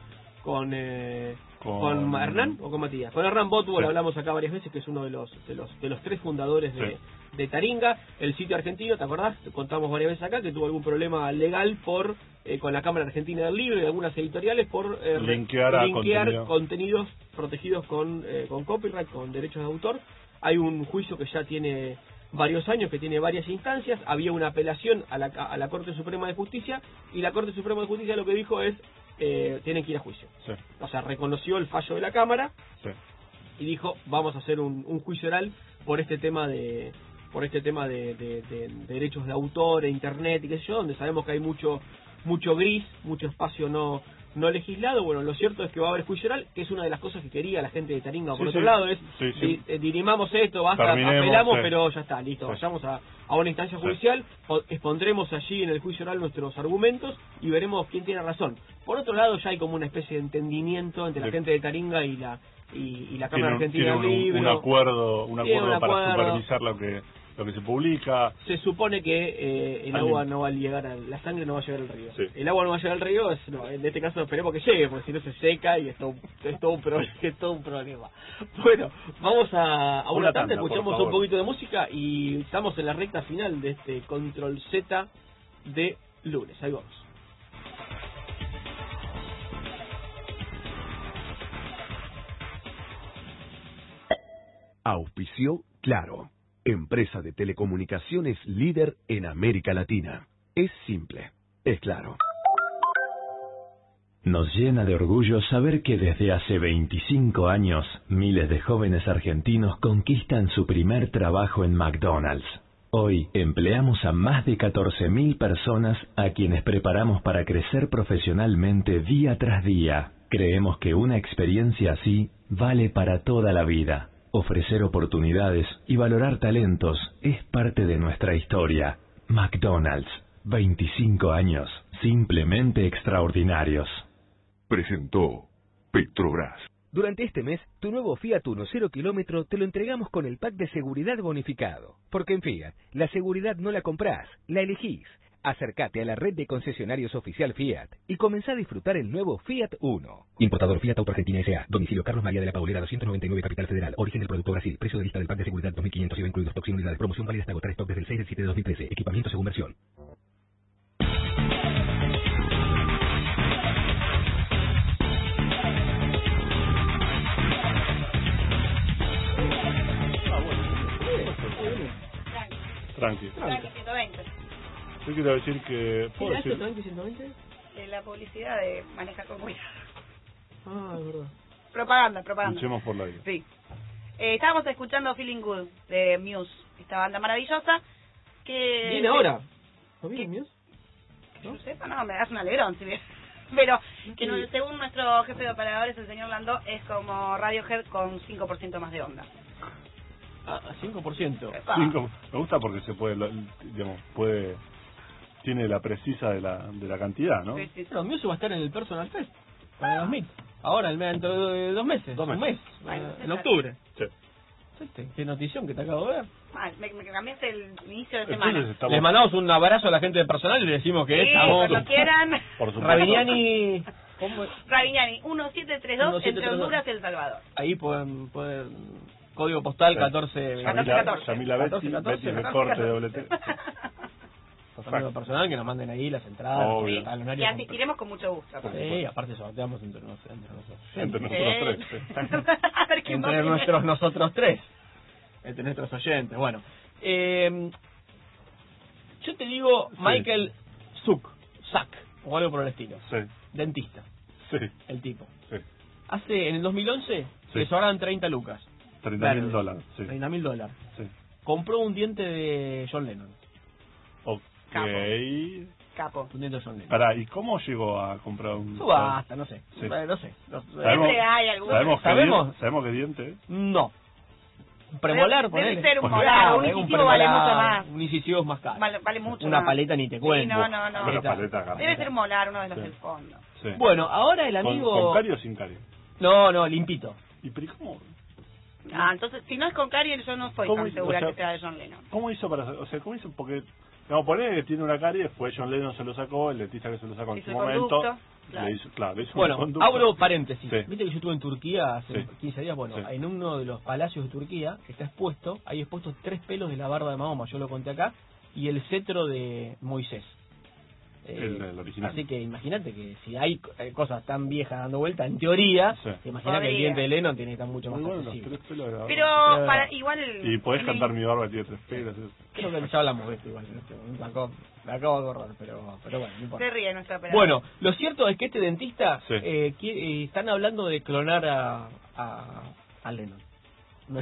con, eh, Con- con Hernán o con Matías. Con Hernán Botwell Sí. hablamos acá varias veces, que es uno de los de los de los tres fundadores de, Sí. de Taringa, el sitio argentino, ¿te acordás? Te contamos varias veces acá que tuvo algún problema legal por eh, con la Cámara Argentina del Libro y algunas editoriales por eh, Linkear linkear contenido. contenidos protegidos con, eh, con copyright, con derechos de autor. Hay un juicio que ya tiene varios años, que tiene varias instancias. Había una apelación a la, a la Corte Suprema de Justicia y la Corte Suprema de Justicia lo que dijo es, eh, tienen que ir a juicio. Sí, O sea, reconoció el fallo de la Cámara sí. y dijo, vamos a hacer un, un juicio oral por este tema de por este tema de, de- de- de derechos de autor, e internet y qué sé yo, donde sabemos que hay mucho mucho gris, mucho espacio no no legislado. Bueno, lo cierto es que va a haber juicio oral, que es una de las cosas que quería la gente de Taringa. Por Sí, otro sí. lado, es Sí, di- eh, dirimamos esto, basta, Terminemos, apelamos, pero ya está, listo. Vayamos a, a una instancia judicial, po- expondremos allí en el juicio oral nuestros argumentos y veremos quién tiene razón. Por otro lado, ya hay como una especie de entendimiento entre la gente de Taringa y la y, y la Cámara Tiene, Argentina tiene un, acuerdo, un acuerdo para acuerdo. supervisar lo que lo que se publica. Se supone que eh, el Alguien- agua no va a llegar, al- la sangre no va a llegar al río. Sí. El agua no va a llegar al río, es- no, en este caso esperemos que llegue, porque si no se seca y es todo, es todo, un, pro- es todo un problema. Bueno, vamos a, a una, Una tanda, tanda, escuchamos un poquito de música y estamos en la recta final de este Control Z de lunes. Ahí vamos. Auspició Claro, empresa de telecomunicaciones líder en América Latina. Es simple, es claro. Nos llena de orgullo saber que desde hace 25 años miles de jóvenes argentinos conquistan su primer trabajo en McDonald's. Hoy empleamos a más de 14.000 personas a quienes preparamos para crecer profesionalmente día tras día. Creemos que una experiencia así vale para toda la vida. Ofrecer oportunidades y valorar talentos es parte de nuestra historia. McDonald's, 25 años, simplemente extraordinarios. Presentó Petrobras. Durante este mes, tu nuevo Fiat Uno 0 kilómetro te lo entregamos con el pack de seguridad bonificado. Porque en Fiat, la seguridad no la comprás, la elegís. Acércate a la red de concesionarios oficial Fiat y comenzá a disfrutar el nuevo Fiat Uno. Importador Fiat Auto Argentina S.A. Domicilio Carlos María de la Paulera 299 Capital Federal. Origen del producto Brasil. Precio de lista del pack de seguridad 2.500 IVA incluidos stock sin unidades. Promoción válida hasta agotar stock desde el 6 del 7 de 2013. Equipamiento según versión. Tranqui. Tranqui 120. Yo quiero decir que... ¿Puedo decir? Tranqui 120? La publicidad de manejar con cuidado. Ah, es verdad. Propaganda, propaganda. Luchemos por la vida. Sí. Eh, estábamos escuchando Feeling Good de Muse, esta banda maravillosa que... ¿Viene ahora? ¿No viene Muse? Que yo sepa, no, me das un alegrón si bien. Pero que no- Sí. según nuestro jefe de operadores, el señor Landó, es como Radiohead con 5% más de onda. Ah, 5%. Epa. Cinco. Me gusta porque se puede, lo- digamos, puede... Tiene la precisa de la, de la cantidad, ¿no? Sí, sí, sí. Bueno, Muse va a estar en el Personal Fest para el 2000. Ahora, el mes, dentro de dos meses. Dos Un meses. mes. Bueno, eh, en octubre. Sí. Qué notición que te acabo de ver. Mal, me, me cambiaste el inicio de Entonces semana. estamos... Les mandamos un abrazo a la gente de personal y le decimos que Sí, estamos... cuando quieran. Por supuesto. Rabiniani... ¿Cómo es? Raviñani, 1732 entre 1732. Honduras y El Salvador. Ahí pueden... pueden código postal Sí. 14... Yamila, 14. Yamila Betty, 14, 14, Betty de 14. corte T. Personal personal que nos manden ahí las entradas. Obvio. Y con- asistiremos con mucho gusto. Sí, aparte sorteamos entre, nos- entre nosotros. Entre nosotros tres. A ver entre nuestros nosotros tres, entre nuestros oyentes. Bueno, eh, yo te digo Sí. Michael Zuck, Zack, o algo por el estilo, Sí, dentista, sí, el tipo. sí. Hace, en el 2011, Sí. le sobraban 30 lucas, 30 mil dólares. Sí, 30 mil dólares. sí. Compró un diente de John Lennon. Capo. Capo. Lennon. Pará, ¿y cómo llegó a comprar un... Subasta, no sé. Sí. Eh, No sé. No, Sabemos, Siempre hay alguno. sabemos, que ¿Sabemos? diente- sabemos que diente es. no. Un premolar, Debe ponele. ser un molar, un incisivo vale premolar, mucho más. Un incisivo es más caro. Vale, vale mucho Una más. paleta ni te Sí, cuento. no, no, no. Una paleta acá. Debe ser un molar, uno de los Sí. del fondo. Sí. Bueno, ahora el ¿Con, amigo... ¿Con cario o sin cario? No, no, limpito. ¿Y pero ¿y cómo, Ah, entonces, si no es con Carie, yo no estoy ¿Cómo tan hizo? segura O sea- que sea de John Lennon. cómo hizo para O sea, ¿cómo hizo? Porque, digamos, poner que tiene una carie, fue John Lennon se lo sacó, el dentista que se lo sacó en Hizo su el momento. claro. Le hizo, claro, le hizo Bueno, abro paréntesis. Sí. Viste que yo estuve en Turquía hace Sí. 15 días. Bueno, Sí. en uno de los palacios de Turquía está expuesto, hay expuestos tres pelos de la barba de Mahoma, yo lo conté acá, y el cetro de Moisés. Eh, El- el original. Así que imagínate que si hay eh, cosas tan viejas dando vuelta, en teoría, Sí. que el diente de Lennon tiene que estar mucho más bueno, los accesible. tres pelos de la barba. Pero para igual... Y podés cantar el- mi barba tiene tres pelos. Creo que ya hablamos de esto igual. este. Me acabo, me acabo de acordar, pero, pero bueno, no importa. Se ríe nuestra operadora. Bueno, lo cierto es que este dentista Sí. eh, qui- eh, están hablando de clonar a, a, a Lennon. No,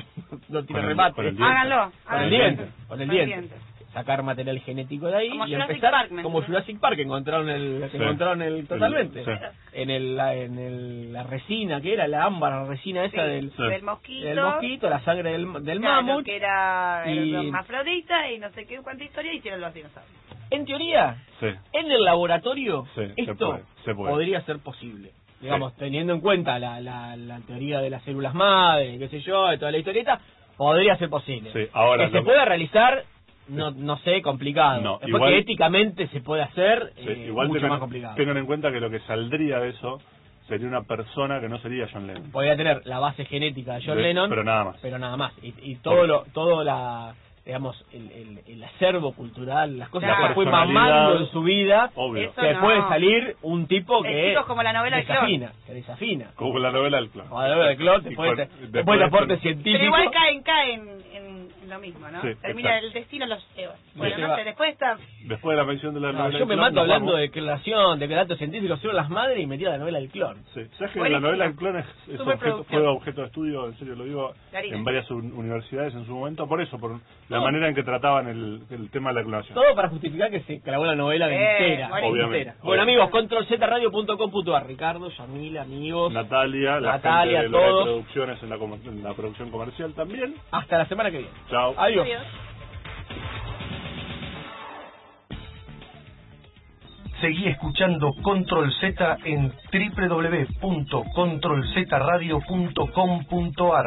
no tiene remate. Háganlo. Con el háganlo. diente. Con el diente. Sacar material genético de ahí Como y Jurassic empezar Park, ¿me como? Jurassic Park que encontraron el que encontraron el totalmente Sí. en el la, en el, la resina que era la ámbar la resina esa Sí, del, Sí. del mosquito. del mosquito la sangre del, del claro, mamut que era y- el hermafrodita y no sé qué cuánta historia hicieron los dinosaurios. en teoría Sí. En el laboratorio, Sí, se esto puede, se puede. podría ser posible. Digamos, teniendo en cuenta la, la, la teoría de las células madre, qué sé yo, de toda la historieta, podría ser posible. Sí, ahora que se pueda realizar, no no sé, complicado. No, Después igual- que éticamente se puede hacer, Sí, eh, igual mucho tengan, más complicado. tengan en cuenta que lo que saldría de eso sería una persona que no sería John Lennon. Podría tener la base genética de John De- Lennon, pero nada más. pero nada más. Y, y todo Por- lo todo la digamos el, el, el acervo cultural, las cosas La que fue mamando en su vida, Obvio. Eso que no. puede salir un tipo El que es como la novela del clon. desafina, que desafina. Como la novela del clon. Como la novela del clon, Y después, después después de de- aporte científico. Pero igual caen, caen en, en lo mismo, ¿no? Sí, Termina exacto. el destino los lleva. Bueno, no sé, después está... Después de la mención de la No, novela yo me clon, mato hablando vamos. de declaración, de que datos científicos son las madres y metía la novela del clon. Sí. ¿Sabes que la novela del clon es, es objeto, fue objeto de estudio, en serio lo digo, en varias un- universidades en su momento? Por eso, por la manera en que trataban el, el tema de la clonación. Todo para justificar que se clavó la novela Eh, entera. Obviamente. entera. Bueno, amigos, controlzradio.com.ar. Ricardo, Yamila, amigos. Natalia, la Natalia, gente de todos. Producciones en la, en la producción comercial también. Hasta la semana que viene. Chao. Adiós. Adiós. Seguí escuchando Control Z en www.controlzradio.com.ar.